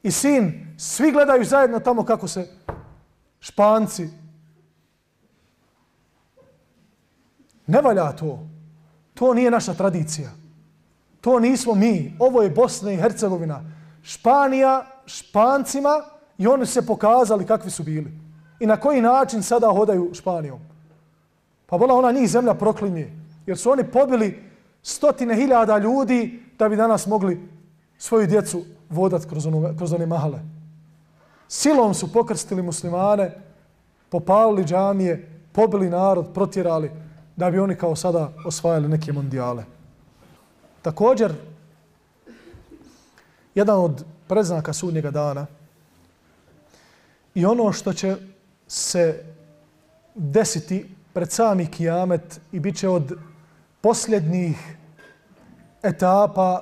i sin, svi gledaju zajedno tamo kako se španci. Ne valja to. To nije naša tradicija. To nismo mi. Ovo je Bosna i Hercegovina. Španija, špancima i oni se pokazali kakvi su bili. I na koji način sada hodaju Španijom. Pa bola ona njih zemlja proklinje. Jer su oni pobili stotine hiljada ljudi da bi danas mogli svoju djecu vodat kroz, ono, kroz one mahale. Silom su pokrstili muslimane, popalili džamije, pobili narod, protjerali da bi oni kao sada osvajali neke mondijale. Također, jedan od preznaka sudnjega dana i ono što će se desiti pred sami kijamet i bit će od posljednjih etapa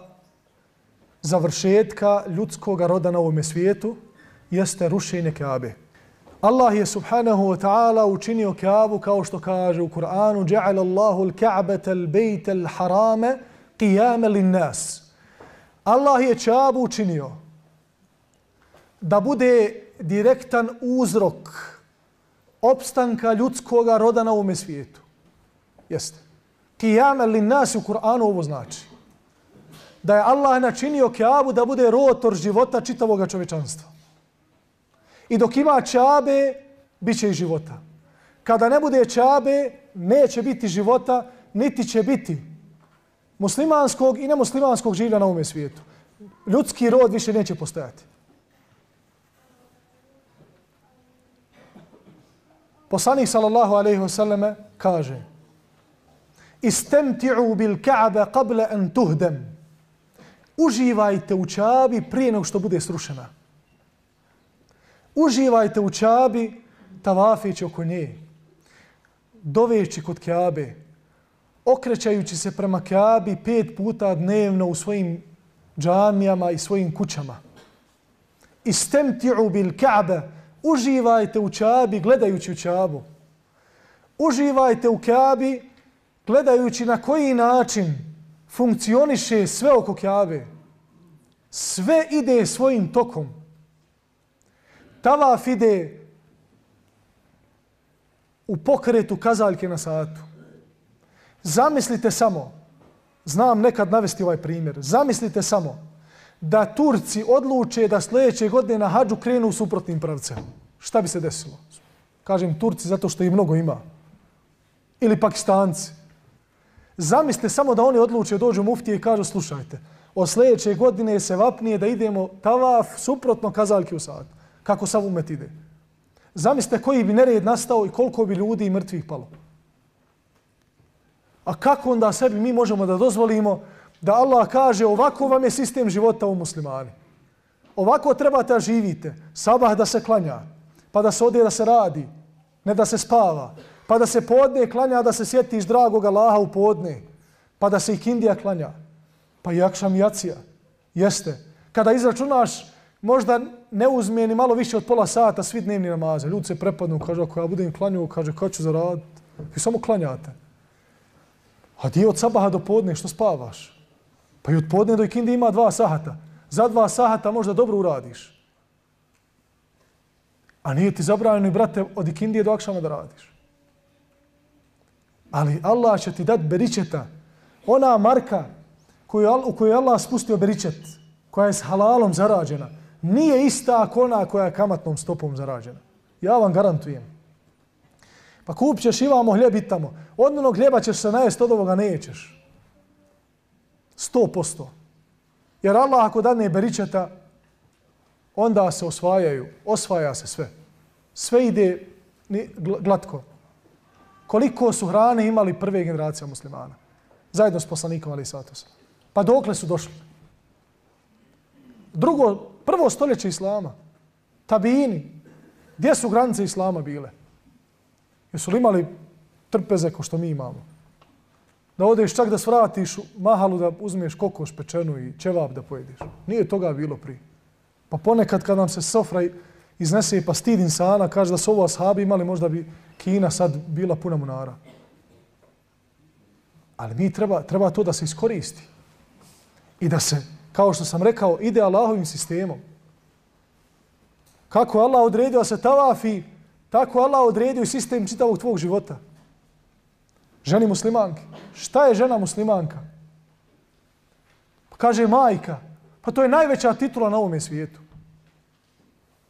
završetka ljudskog roda na ovom svijetu jeste rušenje Kaabe. Allah je subhanahu wa ta'ala učinio Kaabu kao što kaže u Kur'anu ja'ala Allahu الكعبة البيت al-Bayta للناس qiyama. Allah je Kaabu učinio da bude direktan uzrok opstanka ljudskog roda na ovom svijetu. Jeste. Qiyama linnas u Kur'anu ovo znači da je Allah načinio Kaabu da bude rotor života čitavog čovečanstva. I dok ima Čabe, bit će i života. Kada ne bude Čabe, neće biti života, niti će biti muslimanskog i nemuslimanskog življa na ovome svijetu. Ljudski rod više neće postojati. Poslanik sallallahu alejhi ve selleme kaže: Istemti'u bil Ka'ba qabla an tuhdam." uživajte u čabi prije nego što bude srušena. Uživajte u čabi tavafići oko nje. Doveći kod kjabe. Okrećajući se prema kjabi pet puta dnevno u svojim džamijama i svojim kućama. Istemti'u bil ka'be. Uživajte u čabi gledajući u čabu. Uživajte u kjabi gledajući na koji način funkcioniše sve oko kjabe. Sve ide svojim tokom. Tavaf ide u pokretu kazaljke na satu. Zamislite samo, znam nekad navesti ovaj primjer, zamislite samo da Turci odluče da sljedeće godine na hađu krenu u suprotnim pravcem. Šta bi se desilo? Kažem Turci zato što ih mnogo ima. Ili Pakistanci. Zamislite samo da oni odluče dođu muftije i kažu slušajte, od sljedeće godine se vapnije da idemo tavaf suprotno kazaljke u satu. Kako sav umet ide. Zamislite koji bi nered nastao i koliko bi ljudi i mrtvih palo. A kako onda sebi mi možemo da dozvolimo da Allah kaže ovako vam je sistem života u muslimani. Ovako trebate da živite. Sabah da se klanja, pa da se ode da se radi, ne da se spava. Pa da se podne klanja da se sjetiš dragog Allaha u podne. Pa da se i kindija klanja. Pa i akšam jacija. Jeste. Kada izračunaš, možda ne uzme ni malo više od pola sata svi dnevni namaze. Ljudi se prepadnu, kaže, ako ja budem klanju, kaže, kada ću zaraditi? Vi samo klanjate. A ti od sabaha do podne, što spavaš? Pa i od podne do ikindi ima dva sahata. Za dva sahata možda dobro uradiš. A nije ti zabranjeno i brate od ikindije do akšama da radiš. Ali Allah će ti dati beričeta. Ona marka koju, u kojoj je Allah spustio beričet, koja je s halalom zarađena, nije ista ako ona koja je kamatnom stopom zarađena. Ja vam garantujem. Pa kup ćeš i vamo hljeb i tamo. Od onog hljeba ćeš se najest, od ovoga nećeš. Sto posto. Jer Allah ako dadne beričeta, onda se osvajaju. Osvaja se sve. Sve ide glatko. Koliko su hrane imali prve generacije muslimana? Zajedno s poslanikom Ali Satosa. Pa dokle su došli? Drugo, prvo stoljeće Islama. Tabini. Gdje su granice Islama bile? Jesu li imali trpeze ko što mi imamo? Da odeš čak da svratiš mahalu da uzmeš kokoš pečenu i ćevap da pojediš. Nije toga bilo prije. Pa ponekad kad nam se sofra iznese pa stid insana, kaže da su ovo ashabi imali, možda bi Kina sad bila puna munara. Ali mi treba, treba to da se iskoristi. I da se, kao što sam rekao, ide Allahovim sistemom. Kako Allah odredio se tavafi, tako Allah odredio i sistem čitavog tvog života. Ženi muslimanke. Šta je žena muslimanka? Pa kaže majka. Pa to je najveća titula na ovom svijetu.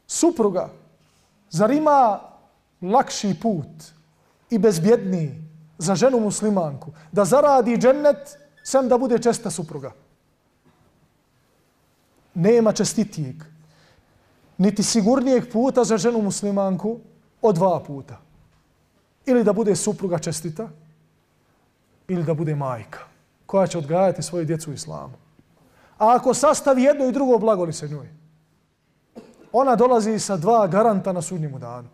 Supruga. Zar ima lakši put i bezbjedniji za ženu muslimanku da zaradi džennet sem da bude česta supruga? Nema čestitijeg. Niti sigurnijeg puta za ženu muslimanku od dva puta. Ili da bude supruga čestita, ili da bude majka koja će odgajati svoju djecu u islamu. A ako sastavi jedno i drugo, blagoli se njoj. Ona dolazi sa dva garanta na sudnjemu danu.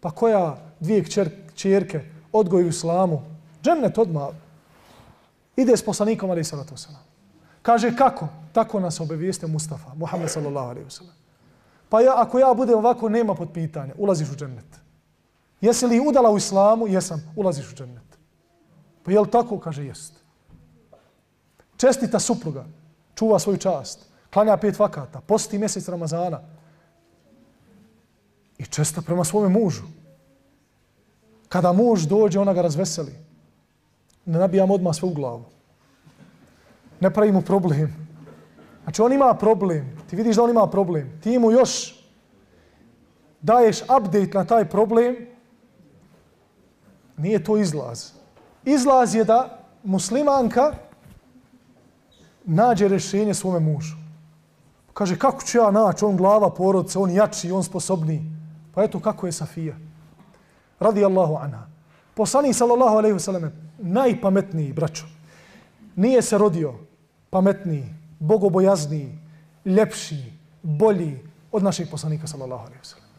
Pa koja dvije čer, čerke odgoju islamu, džennet odmah ide s poslanikom ali sallatu wasalam. Kaže kako? Tako nas obavijeste Mustafa, Muhammed sallallahu alaihi wasallam. Pa ja, ako ja budem ovako, nema potpitanja. ulaziš u džennet. Jesi li udala u islamu? Jesam, ulaziš u džennet. Pa je li tako? Kaže, jest. Čestita supruga, čuva svoju čast, klanja pet vakata, posti mjesec Ramazana i česta prema svome mužu. Kada muž dođe, ona ga razveseli. Ne nabijam odmah sve u glavu. Ne pravi mu problem. Znači, on ima problem. Ti vidiš da on ima problem. Ti mu još daješ update na taj problem. Nije to izlaz izlaz je da muslimanka nađe rješenje svome mužu. Kaže, kako ću ja naći, on glava porodice, on jači, on sposobniji. Pa eto kako je Safija. Radi Allahu anha. Poslani sallallahu alaihi wasallam, najpametniji, braćo, nije se rodio pametniji, bogobojazniji, ljepši, bolji od našeg poslanika sallallahu alejhi ve sellem.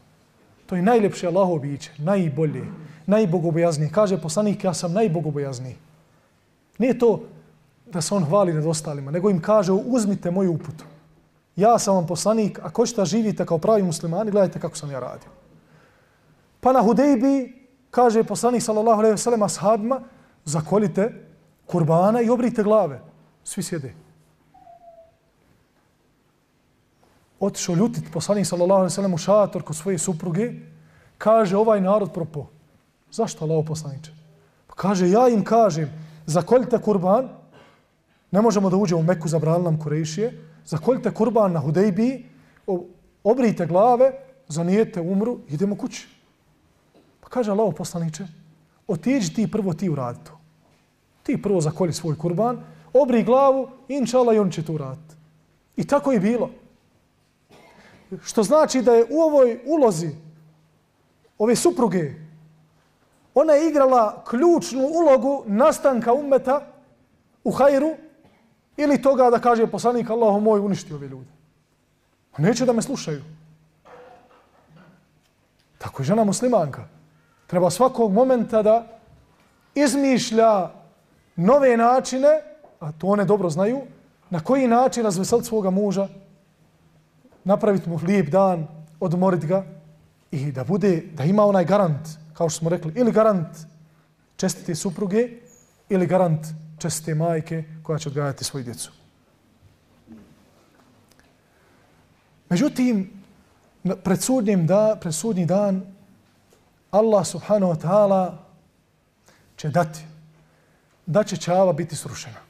To je najljepše Allahovo biće, najbolje, najbogobojazniji. Kaže poslanik, ja sam najbogobojazniji. Nije to da se on hvali nad ostalima, nego im kaže, uzmite moju uputu. Ja sam vam poslanik, ako ćete živite kao pravi muslimani, gledajte kako sam ja radio. Pa na Hudejbi, kaže poslanik sallallahu alejhi ve sellem ashabima, zakolite kurbana i obrite glave. Svi sjede. Otišao ljutit poslanik sallallahu alejhi ve sellem u šator kod svoje supruge, kaže ovaj narod propo. Zašto Allah poslaniče? Pa kaže, ja im kažem, zakoljite kurban, ne možemo da uđemo u Meku, zabranili nam Kurejšije, zakoljite kurban na Hudejbi, obrijte glave, zanijete, umru, idemo kući. Pa kaže Allah poslaniče, otiđi ti prvo ti uradi to. Ti prvo zakolji svoj kurban, obri glavu, inša Allah i on će to uraditi. I tako je bilo. Što znači da je u ovoj ulozi ove supruge, ona je igrala ključnu ulogu nastanka ummeta u hajru ili toga da kaže poslanik Allahu moj uništi ove ljude. A neće da me slušaju. Tako je žena muslimanka. Treba svakog momenta da izmišlja nove načine, a to one dobro znaju, na koji način razveseliti svoga muža, napraviti mu lijep dan, odmoriti ga i da bude, da ima onaj garant, kao što smo rekli, ili garant čestite supruge, ili garant čestite majke koja će odgajati svoju djecu. Međutim, pred sudnjim da, pred sudnji dan, Allah subhanahu wa ta'ala će dati da će čava biti srušena.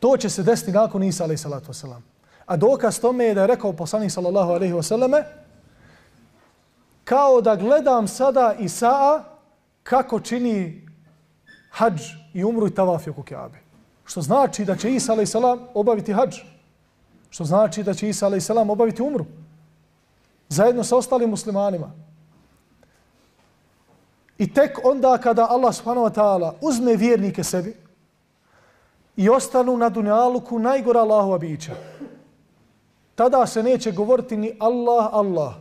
To će se desiti nakon Isa alaih salatu wasalam. A dokaz tome je da je rekao poslanik sallallahu alaihi wasallame kao da gledam sada Isaa kako čini hađ i umru i tavaf oko Kaabe. Što znači da će Isa a.s. obaviti hađ. Što znači da će Isa a.s. obaviti umru. Zajedno sa ostalim muslimanima. I tek onda kada Allah subhanahu wa ta'ala uzme vjernike sebi i ostanu na dunjaluku najgora Allahova bića, tada se neće govoriti ni Allah, Allah.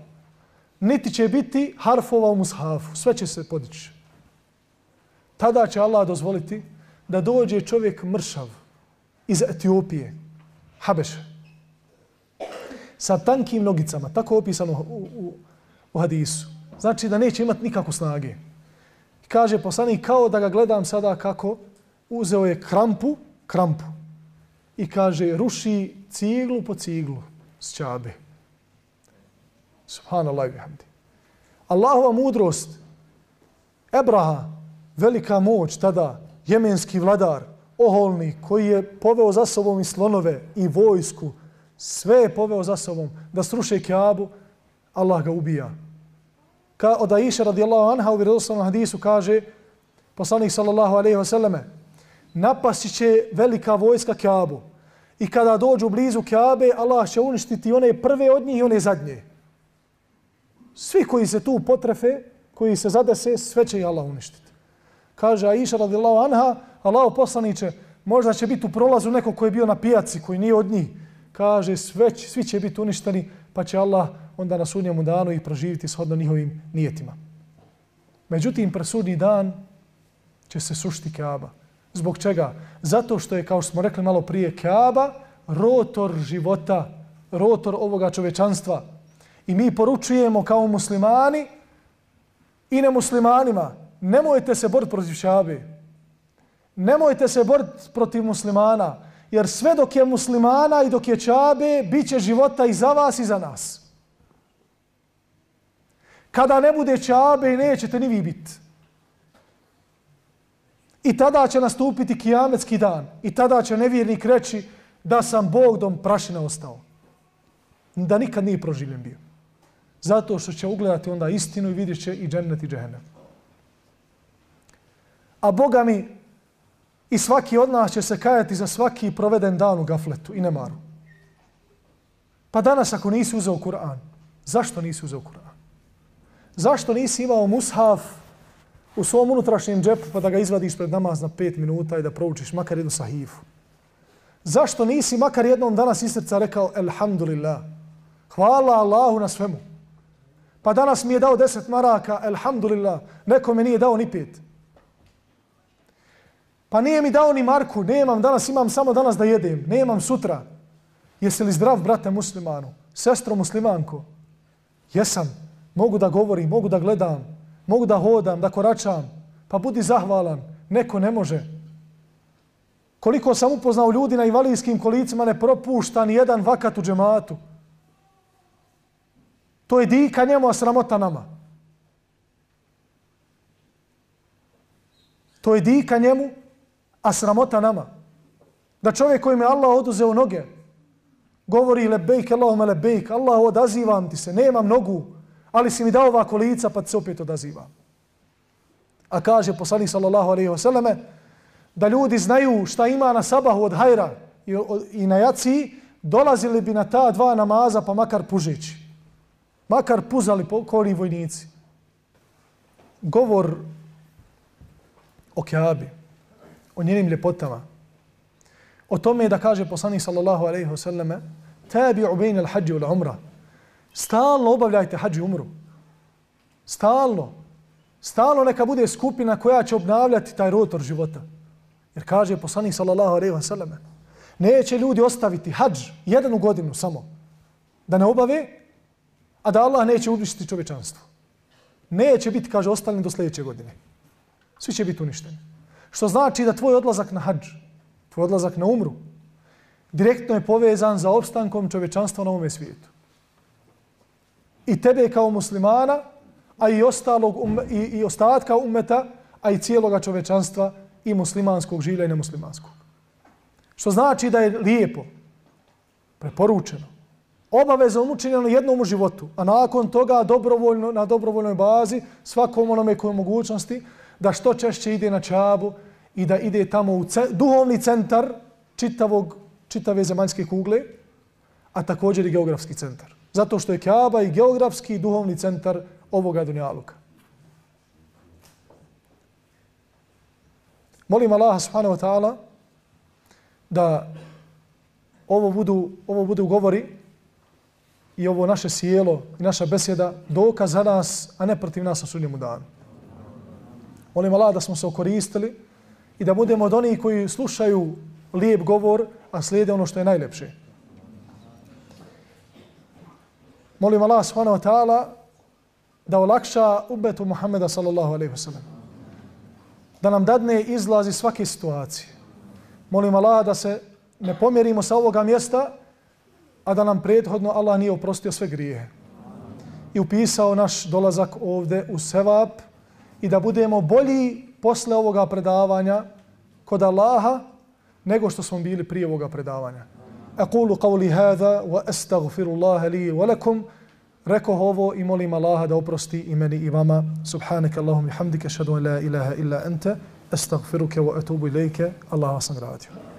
Niti će biti harfova u mushafu. Sve će se podići. Tada će Allah dozvoliti da dođe čovjek mršav iz Etiopije, Habeše, sa tankim nogicama, tako opisano u, u, u hadisu. Znači da neće imati nikakvu snage. Kaže poslanik kao da ga gledam sada kako uzeo je krampu, krampu i kaže ruši ciglu po ciglu s čabe. Subhanallah i bihamdi. Allahova mudrost, Ebraha, velika moć tada, jemenski vladar, oholnik koji je poveo za sobom i slonove i vojsku, sve je poveo za sobom da sruše Kjabu, Allah ga ubija. Ka od Aisha radijallahu anha u vjerozostavnom hadisu kaže poslanik sallallahu alaihi wasallame napasti će velika vojska Kjabu i kada dođu blizu Kjabe Allah će uništiti one prve od njih i one zadnje. Svi koji se tu potrefe, koji se zadese, sve će Allah uništiti. Kaže Aisha radijallahu anha, Allah poslaniće, možda će biti u prolazu neko koji je bio na pijaci, koji nije od njih. Kaže, sve, svi će biti uništeni, pa će Allah onda na sudnjemu danu ih proživiti shodno njihovim nijetima. Međutim, presudni dan će se sušti Kaaba. Zbog čega? Zato što je, kao što smo rekli malo prije, Kaaba rotor života, rotor ovoga čovečanstva. I mi poručujemo kao muslimani i nemuslimanima, nemojte se boriti protiv Kaabe. Nemojte se boriti protiv muslimana, jer sve dok je muslimana i dok je Kaabe, bit će života i za vas i za nas. Kada ne bude čabe nećete ni vi biti. I tada će nastupiti kijametski dan. I tada će nevjernik reći da sam Bog dom prašine ostao. Da nikad nije proživljen bio. Zato što će ugledati onda istinu i vidjet će i džennet i džehennem. A Boga mi i svaki od nas će se kajati za svaki proveden dan u gafletu i nemaru. Pa danas ako nisi uzeo Kur'an, zašto nisi uzeo Kur'an? Zašto nisi imao mushaf u svom unutrašnjem džepu pa da ga izvadiš pred namaz na pet minuta i da proučiš makar jednu sahifu? Zašto nisi makar jednom danas iz srca rekao Elhamdulillah? Hvala Allahu na svemu. Pa danas mi je dao deset maraka, Elhamdulillah. Neko mi nije dao ni pet. Pa nije mi dao ni marku, nemam danas, imam samo danas da jedem, nemam sutra. Jesi li zdrav, brate muslimanu? Sestro muslimanko? Jesam. Mogu da govorim, mogu da gledam, mogu da hodam, da koračam. Pa budi zahvalan. Neko ne može. Koliko sam upoznao ljudi na invalidskim kolicima ne propušta ni jedan vakat u džematu. To je dika njemu, a sramota nama. To je dika njemu, a sramota nama. Da čovjek kojim je Allah oduzeo noge, govori lebejk, Allahume lebejk, Allah odazivam ti se, nemam nogu, ali si mi dao ovako lica pa se opet odaziva. A kaže poslanik sallallahu alaihi wasallame da ljudi znaju šta ima na sabahu od hajra i, i na jaci, dolazili bi na ta dva namaza pa makar pužeći. Makar puzali koli vojnici. Govor o Kjabi, o njenim ljepotama, o tome da kaže poslanik sallallahu alaihi wasallame sallame, tabi ubejn al hađi ul umra. Stalno obavljajte hađi umru. Stalno. Stalno neka bude skupina koja će obnavljati taj rotor života. Jer kaže poslanik sallallahu alejhi ve selleme, neće ljudi ostaviti hadž jedan u godinu samo da ne obave, a da Allah neće uništiti čovječanstvo. Neće biti, kaže, ostali do sljedeće godine. Svi će biti uništeni. Što znači da tvoj odlazak na hadž, tvoj odlazak na umru, direktno je povezan za opstankom čovječanstva na ovome svijetu. I tebe kao muslimana, a i, ostalog, i, i ostatka umeta, a i cijeloga čovečanstva i muslimanskog žilja i nemuslimanskog. Što znači da je lijepo, preporučeno, obaveza umučenjeno jednom u životu, a nakon toga dobrovoljno, na dobrovoljnoj bazi svakom onome koje mogućnosti da što češće ide na čabu i da ide tamo u ce, duhovni centar čitavog, čitave zemaljske kugle, a također i geografski centar. Zato što je Kaaba i geografski i duhovni centar ovoga dunjaluka. Molim Allaha subhanahu wa ta'ala da ovo budu, ovo budu govori i ovo naše sjelo i naša besjeda dokaz za nas, a ne protiv nas na sudnjemu danu. Molim Allah da smo se okoristili i da budemo od onih koji slušaju lijep govor, a slijede ono što je najljepše. Molim Allah subhanahu wa ta'ala da olakša ubetu Muhammeda sallallahu alaihi wa sallam. Da nam dadne izlazi svake situacije. Molim Allah da se ne pomjerimo sa ovoga mjesta, a da nam prethodno Allah nije oprostio sve grijehe. I upisao naš dolazak ovde u Sevap i da budemo bolji posle ovoga predavanja kod Allaha nego što smo bili prije ovoga predavanja. أقول قولي هذا وأستغفر الله لي ولكم lakum. Ovo i molim Allaha da oprosti i meni i vama. Subhanaka Allahumma hamdika ashhadu an la ilaha illa anta astaghfiruka wa atubu ilayka. Allah vas nagradio.